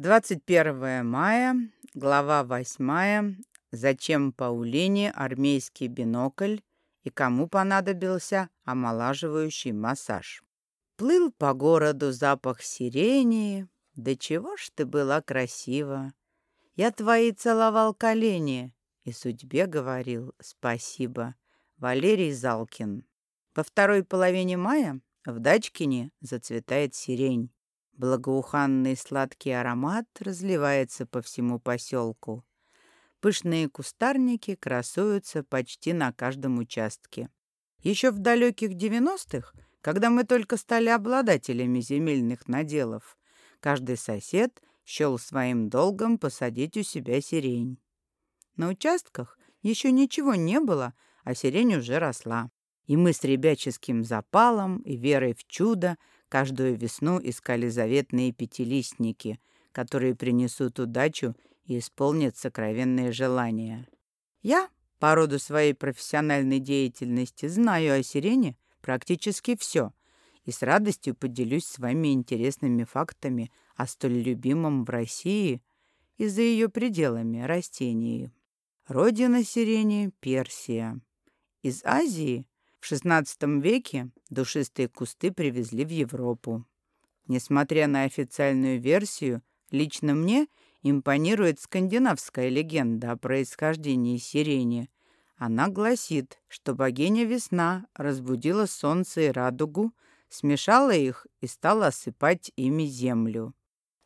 21 мая, глава 8. Зачем Паулине армейский бинокль и кому понадобился омолаживающий массаж? Плыл по городу запах сирени. Да чего ж ты была красива! Я твои целовал колени и судьбе говорил спасибо. Валерий Залкин. Во второй половине мая в Дачкине зацветает сирень. Благоуханный сладкий аромат разливается по всему поселку. Пышные кустарники красуются почти на каждом участке. Еще в далеких девяностых, когда мы только стали обладателями земельных наделов, каждый сосед счел своим долгом посадить у себя сирень. На участках еще ничего не было, а сирень уже росла. И мы с ребяческим запалом и верой в чудо каждую весну искали заветные пятилистники, которые принесут удачу и исполнят сокровенные желания. Я, по роду своей профессиональной деятельности, знаю о сирене практически все и с радостью поделюсь с вами интересными фактами о столь любимом в России и за ее пределами растении. Родина сирени – Персия. Из Азии в XVI веке душистые кусты привезли в Европу. Несмотря на официальную версию, лично мне импонирует скандинавская легенда о происхождении сирени. Она гласит, что богиня весна разбудила солнце и радугу, смешала их и стала осыпать ими землю.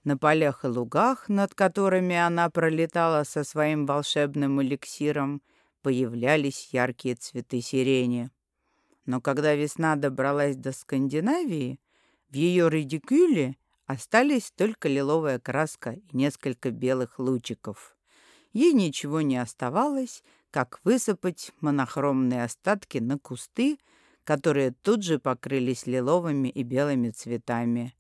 На полях и лугах, над которыми она пролетала со своим волшебным эликсиром, появлялись яркие цветы сирени. Но когда весна добралась до Скандинавии, в ее редикюле остались только лиловая краска и несколько белых лучиков. Ей ничего не оставалось, как высыпать монохромные остатки на кусты, которые тут же покрылись лиловыми и белыми цветами.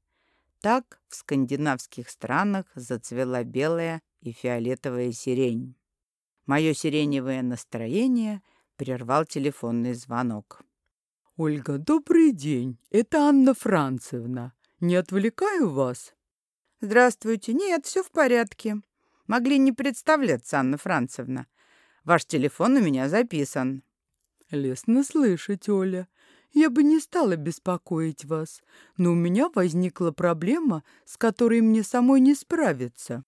Так в скандинавских странах зацвела белая и фиолетовая сирень. Мое сиреневое настроение прервал телефонный звонок. «Ольга, добрый день. Это Анна Францевна. Не отвлекаю вас?» «Здравствуйте. Нет, все в порядке. Могли не представляться, Анна Францевна. Ваш телефон у меня записан». «Лестно слышать, Оля. Я бы не стала беспокоить вас, но у меня возникла проблема, с которой мне самой не справиться».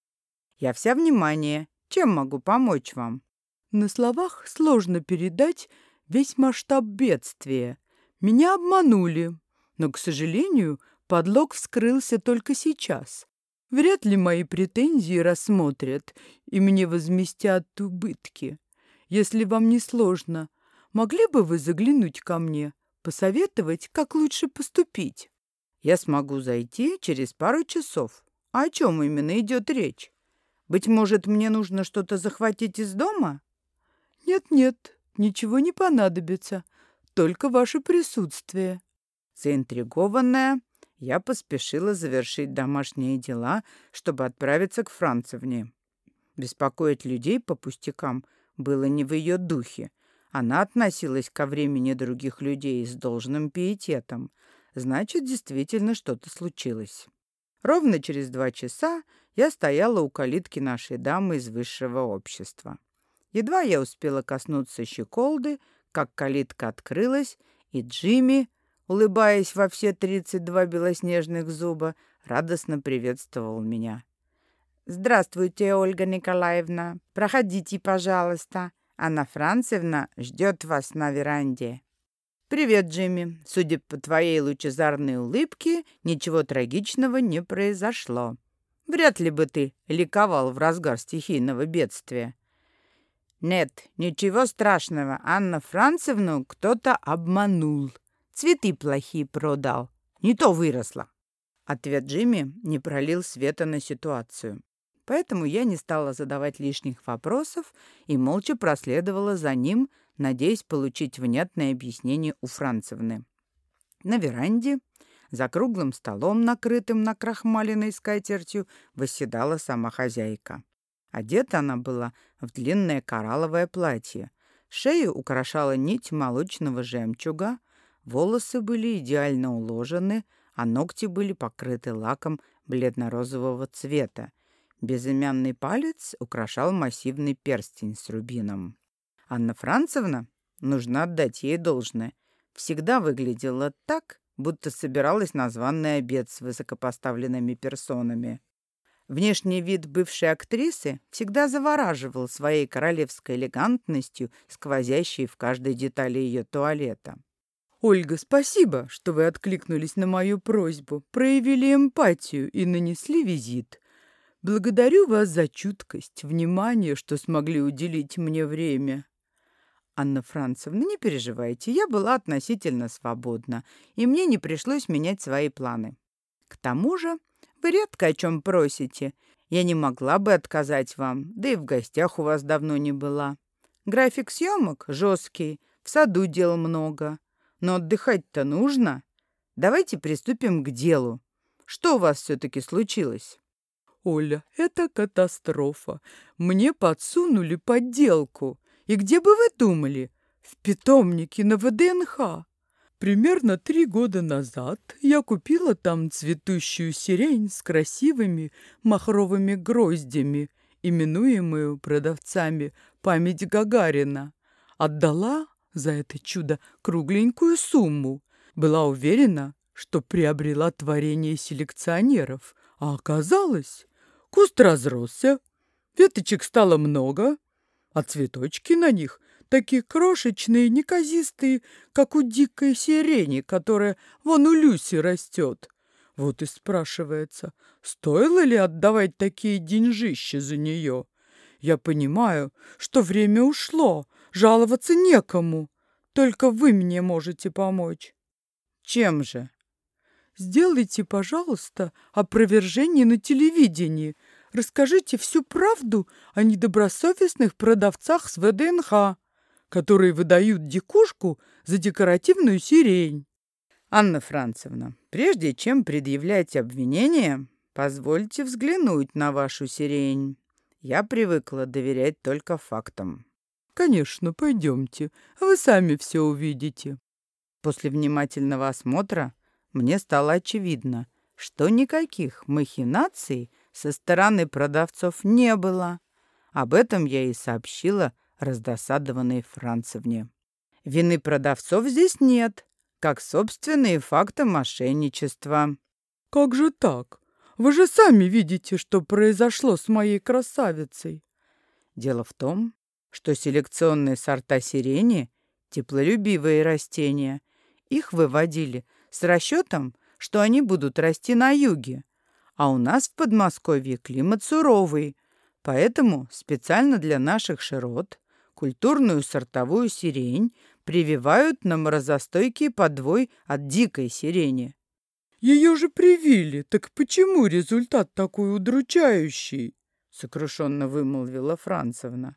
«Я вся внимание. Чем могу помочь вам?» На словах сложно передать весь масштаб бедствия. Меня обманули, но, к сожалению, подлог вскрылся только сейчас. Вряд ли мои претензии рассмотрят и мне возместят убытки. Если вам не сложно, могли бы вы заглянуть ко мне, посоветовать, как лучше поступить? Я смогу зайти через пару часов. А о чем именно идет речь? Быть может, мне нужно что-то захватить из дома? Нет-нет, ничего не понадобится только ваше присутствие». Заинтригованная, я поспешила завершить домашние дела, чтобы отправиться к Францевне. Беспокоить людей по пустякам было не в ее духе. Она относилась ко времени других людей с должным пиететом. Значит, действительно что-то случилось. Ровно через два часа я стояла у калитки нашей дамы из высшего общества. Едва я успела коснуться щеколды, как калитка открылась, и Джимми, улыбаясь во все тридцать два белоснежных зуба, радостно приветствовал меня. «Здравствуйте, Ольга Николаевна. Проходите, пожалуйста. Анна Францевна ждет вас на веранде». «Привет, Джимми. Судя по твоей лучезарной улыбке, ничего трагичного не произошло. Вряд ли бы ты ликовал в разгар стихийного бедствия. Нет, ничего страшного. Анна Францевну кто-то обманул. Цветы плохие продал. Не то выросла. Ответ Джимми не пролил света на ситуацию. Поэтому я не стала задавать лишних вопросов и молча проследовала за ним, надеясь получить внятное объяснение у Францевны. На веранде, за круглым столом, накрытым накрахмаленной скатертью, восседала сама хозяйка. Одета она была в длинное коралловое платье. Шею украшала нить молочного жемчуга, волосы были идеально уложены, а ногти были покрыты лаком бледно-розового цвета. Безымянный палец украшал массивный перстень с рубином. Анна Францевна, нужно отдать ей должное, всегда выглядела так, будто собиралась на званный обед с высокопоставленными персонами. Внешний вид бывшей актрисы всегда завораживал своей королевской элегантностью, сквозящей в каждой детали ее туалета. «Ольга, спасибо, что вы откликнулись на мою просьбу, проявили эмпатию и нанесли визит. Благодарю вас за чуткость, внимание, что смогли уделить мне время». «Анна Францевна, не переживайте, я была относительно свободна, и мне не пришлось менять свои планы. К тому же редко о чем просите. Я не могла бы отказать вам, да и в гостях у вас давно не была. График съемок жесткий, в саду дел много. Но отдыхать-то нужно. Давайте приступим к делу. Что у вас все-таки случилось? Оля, это катастрофа. Мне подсунули подделку. И где бы вы думали? В питомнике на ВДНХ. Примерно три года назад я купила там цветущую сирень с красивыми махровыми гроздями, именуемую продавцами «Память Гагарина». Отдала за это чудо кругленькую сумму. Была уверена, что приобрела творение селекционеров, а оказалось, куст разросся, веточек стало много, а цветочки на них такие крошечные, неказистые, как у дикой сирени, которая вон у Люси растет. Вот и спрашивается, стоило ли отдавать такие деньжища за нее? Я понимаю, что время ушло, жаловаться некому. Только вы мне можете помочь. Чем же? Сделайте, пожалуйста, опровержение на телевидении. Расскажите всю правду о недобросовестных продавцах с ВДНХ которые выдают дикушку за декоративную сирень. Анна Францевна, прежде чем предъявлять обвинение, позвольте взглянуть на вашу сирень. Я привыкла доверять только фактам. Конечно, пойдемте. Вы сами все увидите. После внимательного осмотра мне стало очевидно, что никаких махинаций со стороны продавцов не было. Об этом я и сообщила раздосадованной Францевне. Вины продавцов здесь нет, как собственные факты мошенничества. Как же так? Вы же сами видите, что произошло с моей красавицей. Дело в том, что селекционные сорта сирени – теплолюбивые растения. Их выводили с расчетом, что они будут расти на юге, а у нас в Подмосковье климат суровый, поэтому специально для наших широт культурную сортовую сирень прививают на морозостойкий подвой от дикой сирени. Ее же привили, так почему результат такой удручающий? Сокрушенно вымолвила Францевна.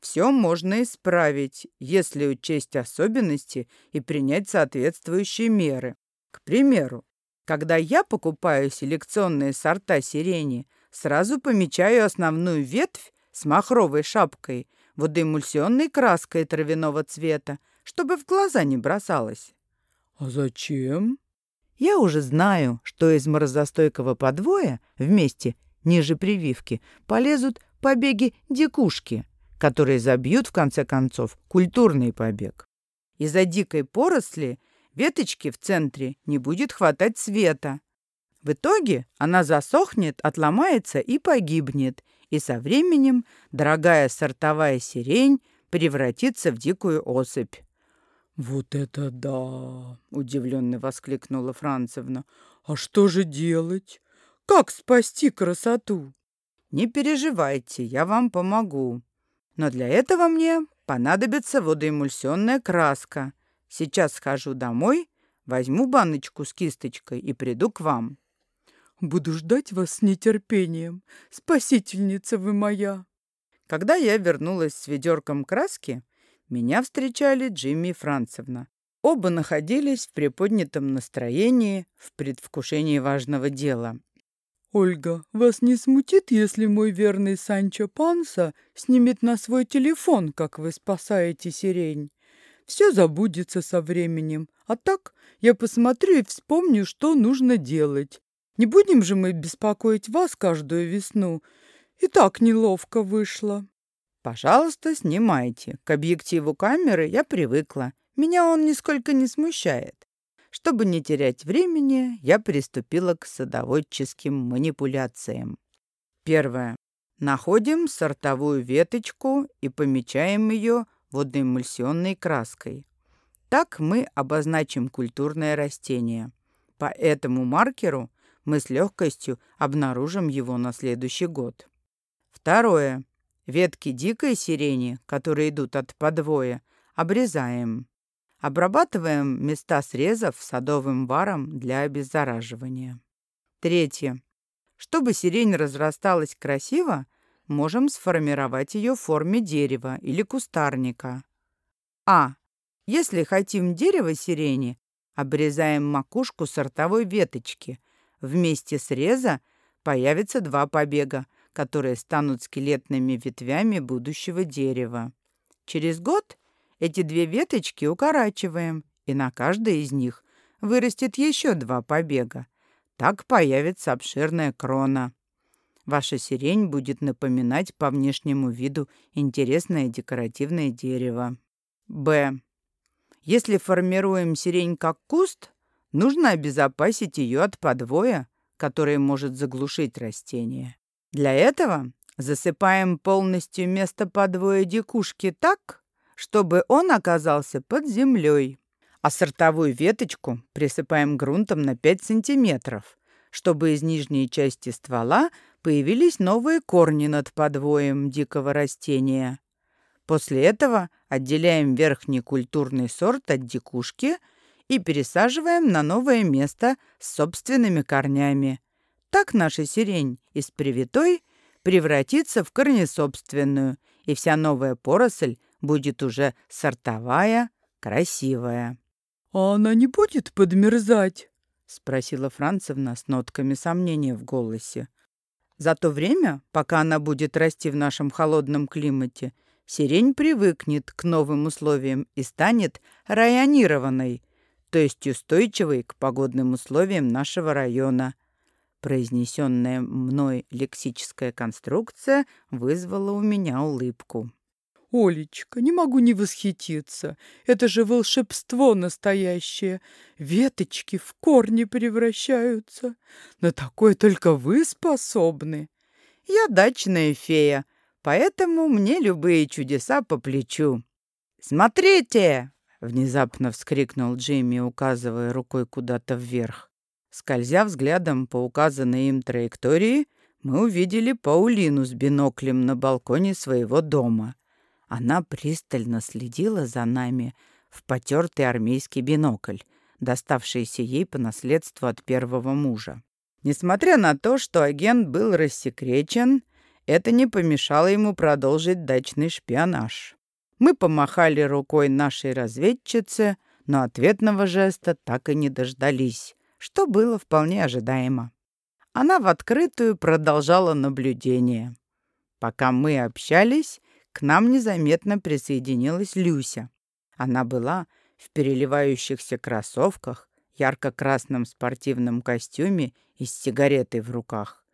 Все можно исправить, если учесть особенности и принять соответствующие меры. К примеру, когда я покупаю селекционные сорта сирени, сразу помечаю основную ветвь с махровой шапкой водоэмульсионной краской травяного цвета, чтобы в глаза не бросалось. «А зачем?» «Я уже знаю, что из морозостойкого подвоя вместе, ниже прививки, полезут побеги дикушки, которые забьют, в конце концов, культурный побег. Из-за дикой поросли веточки в центре не будет хватать света. В итоге она засохнет, отломается и погибнет, и со временем дорогая сортовая сирень превратится в дикую особь. «Вот это да!» — удивленно воскликнула Францевна. «А что же делать? Как спасти красоту?» «Не переживайте, я вам помогу. Но для этого мне понадобится водоэмульсионная краска. Сейчас схожу домой, возьму баночку с кисточкой и приду к вам». Буду ждать вас с нетерпением. Спасительница вы моя. Когда я вернулась с ведерком краски, меня встречали Джимми и Францевна. Оба находились в приподнятом настроении, в предвкушении важного дела. «Ольга, вас не смутит, если мой верный Санчо Панса снимет на свой телефон, как вы спасаете сирень? Все забудется со временем, а так я посмотрю и вспомню, что нужно делать. Не будем же мы беспокоить вас каждую весну, И так неловко вышло. Пожалуйста, снимайте. К объективу камеры я привыкла. Меня он нисколько не смущает. Чтобы не терять времени, я приступила к садоводческим манипуляциям. Первое. Находим сортовую веточку и помечаем ее водоэмульсионной краской. Так мы обозначим культурное растение. По этому маркеру мы с легкостью обнаружим его на следующий год. Второе. Ветки дикой сирени, которые идут от подвоя, обрезаем. Обрабатываем места срезов садовым варом для обеззараживания. Третье. Чтобы сирень разрасталась красиво, можем сформировать ее в форме дерева или кустарника. А. Если хотим дерево сирени, обрезаем макушку сортовой веточки. Вместе среза появится два побега, которые станут скелетными ветвями будущего дерева. Через год эти две веточки укорачиваем, и на каждой из них вырастет еще два побега. Так появится обширная крона. Ваша сирень будет напоминать по внешнему виду интересное декоративное дерево. Б. Если формируем сирень как куст, нужно обезопасить ее от подвоя, который может заглушить растение. Для этого засыпаем полностью место подвоя дикушки так, чтобы он оказался под землей. А сортовую веточку присыпаем грунтом на 5 сантиметров, чтобы из нижней части ствола появились новые корни над подвоем дикого растения. После этого отделяем верхний культурный сорт от дикушки и пересаживаем на новое место с собственными корнями. Так наша сирень из привитой превратится в корнесобственную, и вся новая поросль будет уже сортовая, красивая. «А она не будет подмерзать?» — спросила Францевна с нотками сомнения в голосе. «За то время, пока она будет расти в нашем холодном климате, сирень привыкнет к новым условиям и станет районированной, то есть устойчивой к погодным условиям нашего района». Произнесенная мной лексическая конструкция вызвала у меня улыбку. Олечка, не могу не восхититься. Это же волшебство настоящее. Веточки в корни превращаются. На такое только вы способны. Я дачная фея, поэтому мне любые чудеса по плечу. «Смотрите!» — внезапно вскрикнул Джимми, указывая рукой куда-то вверх. Скользя взглядом по указанной им траектории, мы увидели Паулину с биноклем на балконе своего дома — она пристально следила за нами в потертый армейский бинокль, доставшийся ей по наследству от первого мужа. Несмотря на то, что агент был рассекречен, это не помешало ему продолжить дачный шпионаж. Мы помахали рукой нашей разведчице, но ответного жеста так и не дождались, что было вполне ожидаемо. Она в открытую продолжала наблюдение. Пока мы общались, к нам незаметно присоединилась Люся. Она была в переливающихся кроссовках, ярко-красном спортивном костюме и с сигаретой в руках.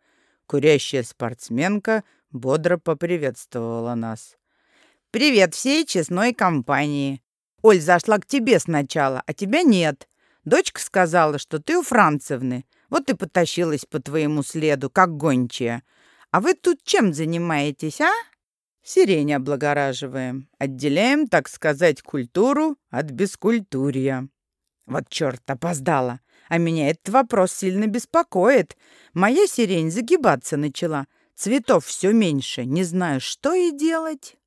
Курящая спортсменка бодро поприветствовала нас. «Привет всей честной компании. Оль зашла к тебе сначала, а тебя нет. Дочка сказала, что ты у Францевны. Вот и потащилась по твоему следу, как гончая. А вы тут чем занимаетесь, а?» Сирень облагораживаем. Отделяем, так сказать, культуру от бескультурья. Вот черт, опоздала. А меня этот вопрос сильно беспокоит. Моя сирень загибаться начала. Цветов все меньше. Не знаю, что и делать.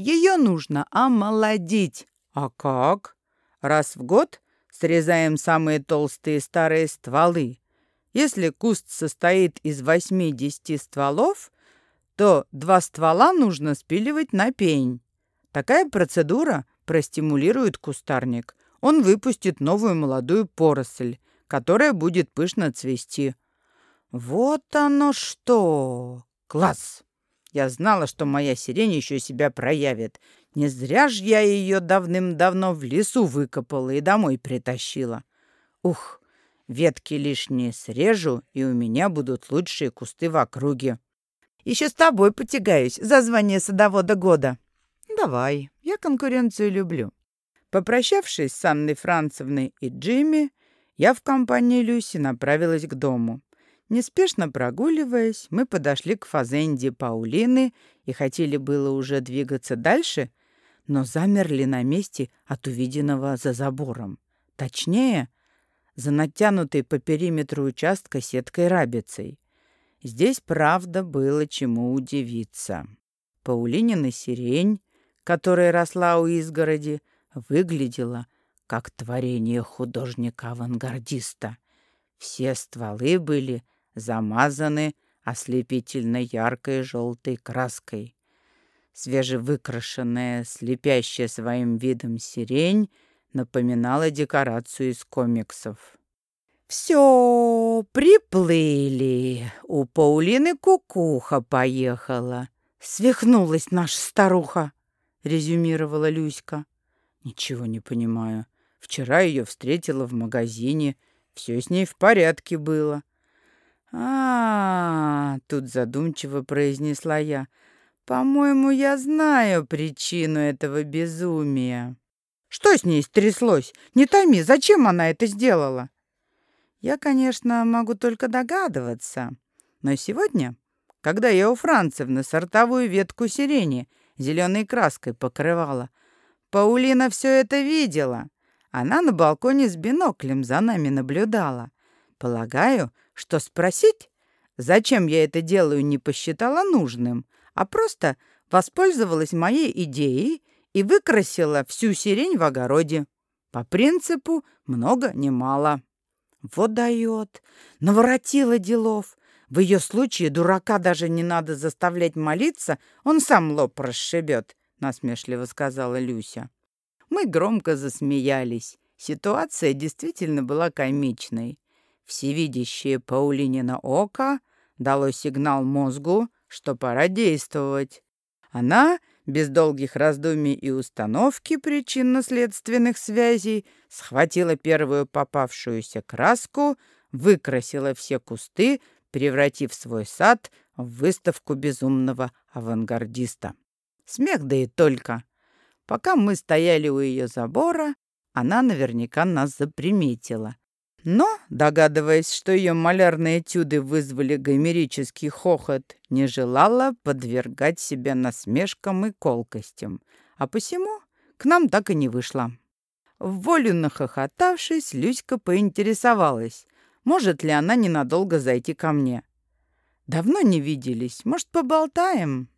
Ее нужно омолодить. А как? Раз в год срезаем самые толстые старые стволы. Если куст состоит из 80 стволов, то два ствола нужно спиливать на пень. Такая процедура простимулирует кустарник. Он выпустит новую молодую поросль, которая будет пышно цвести. Вот оно что! Класс! Я знала, что моя сирень еще себя проявит. Не зря ж я ее давным-давно в лесу выкопала и домой притащила. Ух, ветки лишние срежу, и у меня будут лучшие кусты в округе. Еще с тобой потягаюсь за звание садовода года. Давай, я конкуренцию люблю. Попрощавшись с Анной Францевной и Джимми, я в компании Люси направилась к дому. Неспешно прогуливаясь, мы подошли к фазенде Паулины и хотели было уже двигаться дальше, но замерли на месте от увиденного за забором. Точнее, за натянутой по периметру участка сеткой рабицей. Здесь, правда, было чему удивиться. Паулинина сирень, которая росла у изгороди, выглядела как творение художника-авангардиста. Все стволы были замазаны ослепительно яркой желтой краской. Свежевыкрашенная, слепящая своим видом сирень напоминала декорацию из комиксов. «Все, приплыли. У Паулины кукуха поехала. Свихнулась наша старуха», — резюмировала Люська. «Ничего не понимаю. Вчера ее встретила в магазине. Все с ней в порядке было». «А, тут задумчиво произнесла я. «По-моему, я знаю причину этого безумия». «Что с ней стряслось? Не томи, зачем она это сделала?» Я, конечно, могу только догадываться. Но сегодня, когда я у Францевны сортовую ветку сирени зеленой краской покрывала, Паулина все это видела. Она на балконе с биноклем за нами наблюдала. Полагаю, что спросить, зачем я это делаю, не посчитала нужным, а просто воспользовалась моей идеей и выкрасила всю сирень в огороде. По принципу «много не мало». Вот дает. Наворотила делов. В ее случае дурака даже не надо заставлять молиться, он сам лоб расшибет, насмешливо сказала Люся. Мы громко засмеялись. Ситуация действительно была комичной. Всевидящее Паулинина око дало сигнал мозгу, что пора действовать. Она без долгих раздумий и установки причинно-следственных связей схватила первую попавшуюся краску, выкрасила все кусты, превратив свой сад в выставку безумного авангардиста. Смех да и только. Пока мы стояли у ее забора, она наверняка нас заприметила. Но, догадываясь, что ее малярные этюды вызвали гомерический хохот, не желала подвергать себя насмешкам и колкостям, а посему к нам так и не вышла. В волю нахохотавшись, Люська поинтересовалась, может ли она ненадолго зайти ко мне. «Давно не виделись, может, поболтаем?»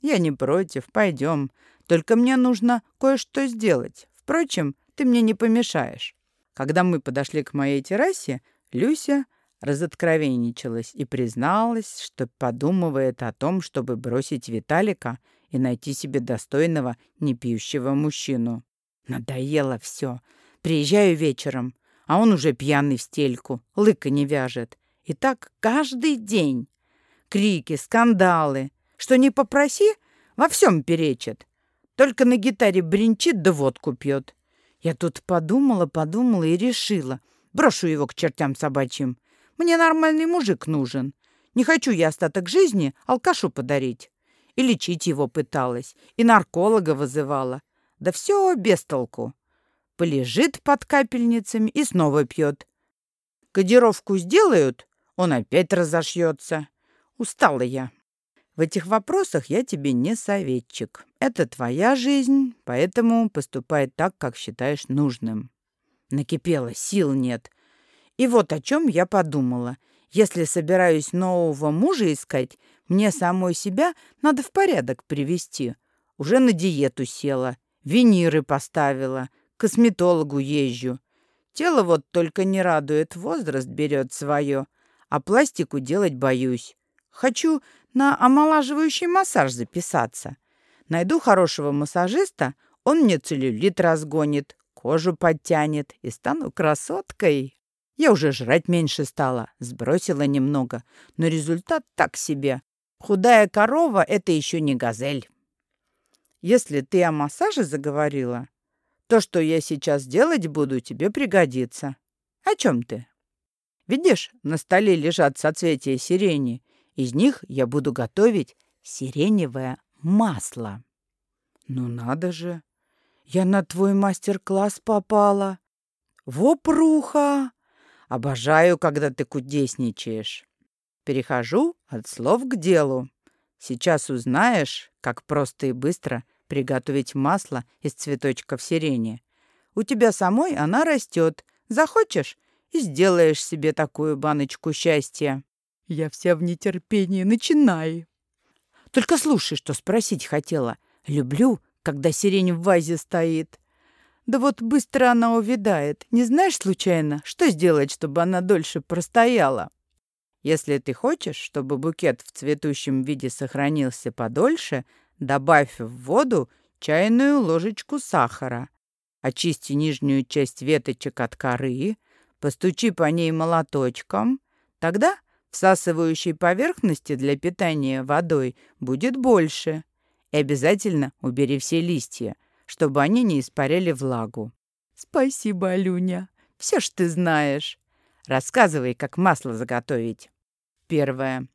«Я не против, пойдем, только мне нужно кое-что сделать. Впрочем, ты мне не помешаешь». Когда мы подошли к моей террасе, Люся разоткровенничалась и призналась, что подумывает о том, чтобы бросить Виталика и найти себе достойного, непьющего мужчину. Надоело все. Приезжаю вечером, а он уже пьяный в стельку, лыка не вяжет. И так каждый день. Крики, скандалы. Что не попроси, во всем перечит. Только на гитаре бренчит да водку пьет. Я тут подумала, подумала и решила. Брошу его к чертям собачьим. Мне нормальный мужик нужен. Не хочу я остаток жизни алкашу подарить. И лечить его пыталась, и нарколога вызывала. Да все без толку. Полежит под капельницами и снова пьет. Кодировку сделают, он опять разошьется. Устала я. В этих вопросах я тебе не советчик. Это твоя жизнь, поэтому поступай так, как считаешь нужным. Накипело, сил нет. И вот о чем я подумала. Если собираюсь нового мужа искать, мне самой себя надо в порядок привести. Уже на диету села, виниры поставила, к косметологу езжу. Тело вот только не радует, возраст берет свое, а пластику делать боюсь. Хочу на омолаживающий массаж записаться. Найду хорошего массажиста, он мне целлюлит разгонит, кожу подтянет и стану красоткой. Я уже жрать меньше стала, сбросила немного, но результат так себе. Худая корова — это еще не газель. Если ты о массаже заговорила, то, что я сейчас делать буду, тебе пригодится. О чем ты? Видишь, на столе лежат соцветия сирени — Из них я буду готовить сиреневое масло. Ну надо же! Я на твой мастер-класс попала. Вопруха! Обожаю, когда ты кудесничаешь. Перехожу от слов к делу. Сейчас узнаешь, как просто и быстро приготовить масло из цветочков сирени. У тебя самой она растет. Захочешь и сделаешь себе такую баночку счастья. Я вся в нетерпении. Начинай. Только слушай, что спросить хотела. Люблю, когда сирень в вазе стоит. Да вот быстро она увядает. Не знаешь случайно, что сделать, чтобы она дольше простояла? Если ты хочешь, чтобы букет в цветущем виде сохранился подольше, добавь в воду чайную ложечку сахара. Очисти нижнюю часть веточек от коры, постучи по ней молоточком. Тогда всасывающей поверхности для питания водой будет больше. И обязательно убери все листья – чтобы они не испаряли влагу. Спасибо, Алюня. Все ж ты знаешь. Рассказывай, как масло заготовить. Первое.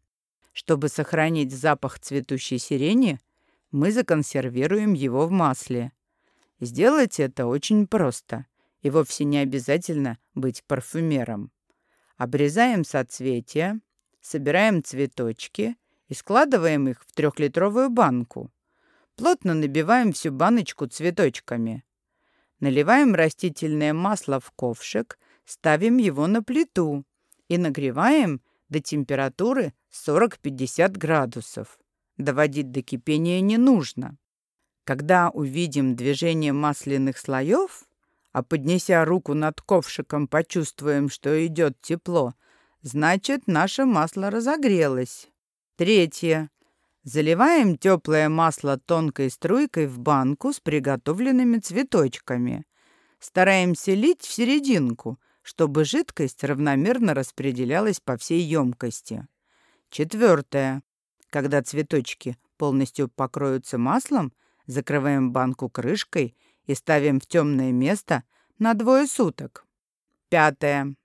Чтобы сохранить запах цветущей сирени, мы законсервируем его в масле. Сделать это очень просто, и вовсе не обязательно быть парфюмером. Обрезаем соцветия, собираем цветочки и складываем их в трехлитровую банку. Плотно набиваем всю баночку цветочками. Наливаем растительное масло в ковшик, ставим его на плиту и нагреваем до температуры 40-50 градусов. Доводить до кипения не нужно. Когда увидим движение масляных слоев, а поднеся руку над ковшиком, почувствуем, что идет тепло, значит, наше масло разогрелось. Третье. Заливаем теплое масло тонкой струйкой в банку с приготовленными цветочками. Стараемся лить в серединку, чтобы жидкость равномерно распределялась по всей емкости. Четвертое. Когда цветочки полностью покроются маслом, закрываем банку крышкой и ставим в темное место на двое суток. Пятое.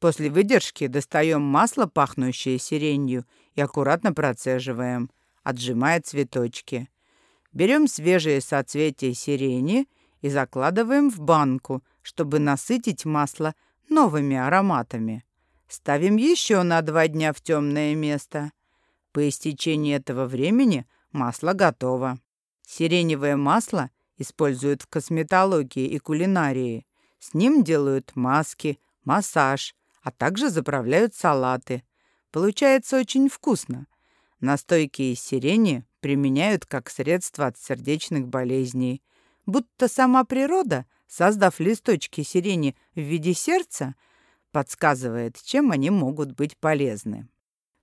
После выдержки достаем масло, пахнущее сиренью, и аккуратно процеживаем – отжимая цветочки. Берем свежие соцветия сирени и закладываем в банку, чтобы насытить масло новыми ароматами. Ставим еще на два дня в темное место. По истечении этого времени масло готово. Сиреневое масло используют в косметологии и кулинарии. С ним делают маски, массаж, а также заправляют салаты. Получается очень вкусно. Настойки из сирени применяют как средство от сердечных болезней. Будто сама природа, создав листочки сирени в виде сердца, подсказывает, чем они могут быть полезны.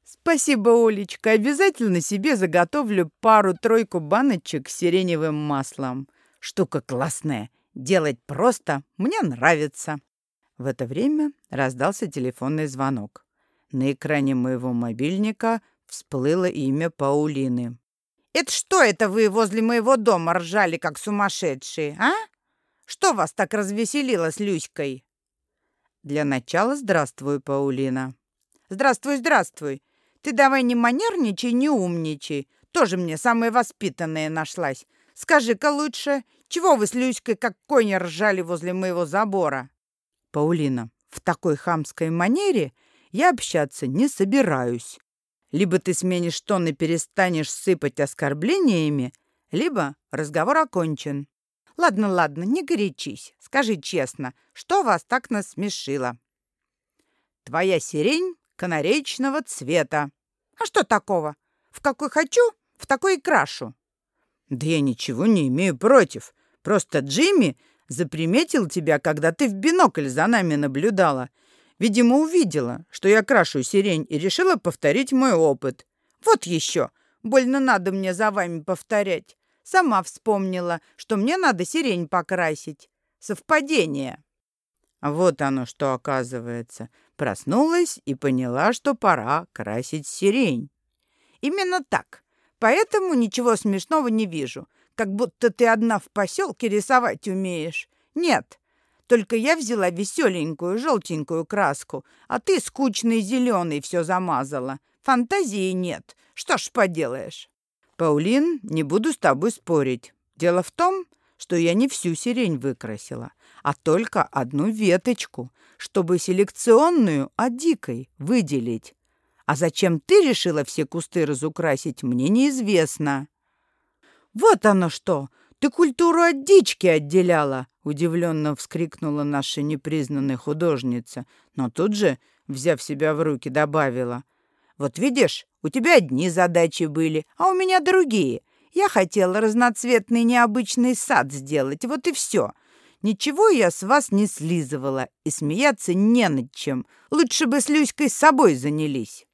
Спасибо, Олечка. Обязательно себе заготовлю пару-тройку баночек с сиреневым маслом. Штука классная. Делать просто. Мне нравится. В это время раздался телефонный звонок. На экране моего мобильника Всплыло имя Паулины. «Это что это вы возле моего дома ржали, как сумасшедшие, а? Что вас так развеселило с Люськой?» «Для начала здравствуй, Паулина». «Здравствуй, здравствуй. Ты давай не манерничай, не умничай. Тоже мне самая воспитанная нашлась. Скажи-ка лучше, чего вы с Люськой как кони ржали возле моего забора?» «Паулина, в такой хамской манере я общаться не собираюсь. Либо ты сменишь тон и перестанешь сыпать оскорблениями, либо разговор окончен. Ладно, ладно, не горячись. Скажи честно, что вас так насмешило? Твоя сирень канаречного цвета. А что такого? В какой хочу, в такой и крашу. Да я ничего не имею против. Просто Джимми заприметил тебя, когда ты в бинокль за нами наблюдала, Видимо, увидела, что я крашу сирень и решила повторить мой опыт. Вот еще. Больно надо мне за вами повторять. Сама вспомнила, что мне надо сирень покрасить. Совпадение. Вот оно что оказывается. Проснулась и поняла, что пора красить сирень. Именно так. Поэтому ничего смешного не вижу. Как будто ты одна в поселке рисовать умеешь. Нет, Только я взяла веселенькую желтенькую краску, а ты скучный зеленый все замазала. Фантазии нет. Что ж поделаешь? Паулин, не буду с тобой спорить. Дело в том, что я не всю сирень выкрасила, а только одну веточку, чтобы селекционную от дикой выделить. А зачем ты решила все кусты разукрасить, мне неизвестно. Вот оно что! Ты культуру от дички отделяла, удивленно вскрикнула наша непризнанная художница, но тут же, взяв себя в руки, добавила. Вот видишь, у тебя одни задачи были, а у меня другие. Я хотела разноцветный необычный сад сделать, вот и все. Ничего я с вас не слизывала, и смеяться не над чем. Лучше бы с Люськой с собой занялись.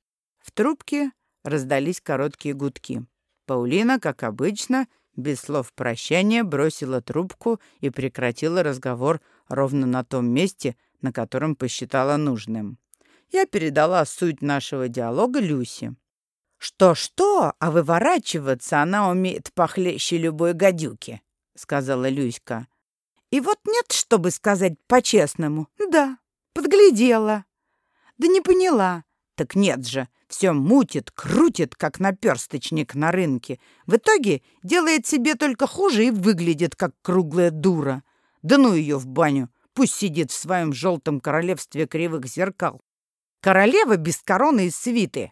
Трубке раздались короткие гудки. Паулина, как обычно, без слов прощания бросила трубку и прекратила разговор ровно на том месте, на котором посчитала нужным. Я передала суть нашего диалога Люсе. «Что-что, а выворачиваться она умеет похлеще любой гадюки», — сказала Люська. «И вот нет, чтобы сказать по-честному. Да, подглядела. Да не поняла. Так нет же, все мутит, крутит, как наперсточник на рынке. В итоге делает себе только хуже и выглядит, как круглая дура. Да ну ее в баню, пусть сидит в своем желтом королевстве кривых зеркал. Королева без короны и свиты.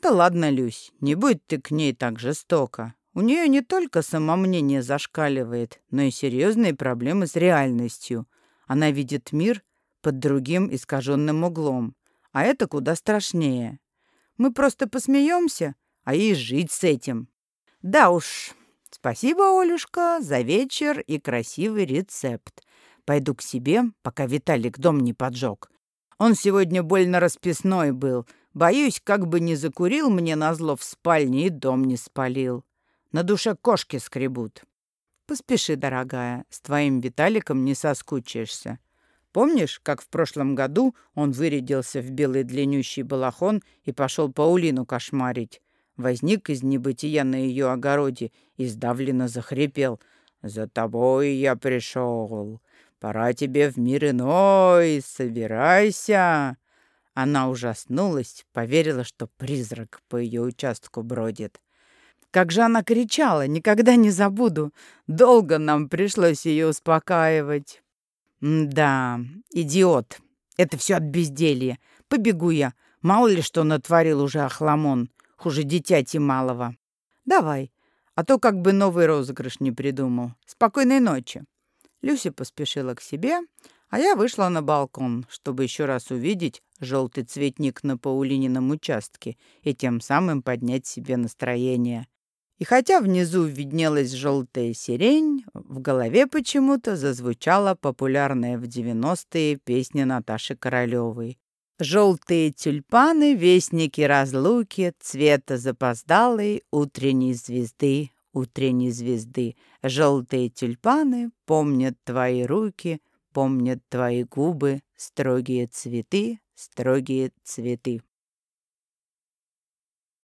Да ладно, Люсь, не будь ты к ней так жестоко. У нее не только самомнение зашкаливает, но и серьезные проблемы с реальностью. Она видит мир под другим искаженным углом. А это куда страшнее. Мы просто посмеемся, а ей жить с этим. Да уж, спасибо, Олюшка, за вечер и красивый рецепт. Пойду к себе, пока Виталик дом не поджег. Он сегодня больно расписной был. Боюсь, как бы не закурил мне назло в спальне и дом не спалил. На душе кошки скребут. Поспеши, дорогая, с твоим Виталиком не соскучишься. Помнишь, как в прошлом году он вырядился в белый длиннющий балахон и пошел Паулину кошмарить? Возник из небытия на ее огороде и сдавленно захрипел. «За тобой я пришел. Пора тебе в мир иной. Собирайся!» Она ужаснулась, поверила, что призрак по ее участку бродит. Как же она кричала, никогда не забуду. Долго нам пришлось ее успокаивать. «Да, идиот. Это все от безделья. Побегу я. Мало ли что натворил уже Ахламон. Хуже дитяти малого. Давай, а то как бы новый розыгрыш не придумал. Спокойной ночи». Люся поспешила к себе, а я вышла на балкон, чтобы еще раз увидеть желтый цветник на Паулинином участке и тем самым поднять себе настроение. И хотя внизу виднелась желтая сирень, в голове почему-то зазвучала популярная в 90-е песня Наташи Королевой. «Желтые тюльпаны, вестники разлуки, цвета запоздалой утренней звезды, утренней звезды. Желтые тюльпаны помнят твои руки, помнят твои губы, строгие цветы, строгие цветы».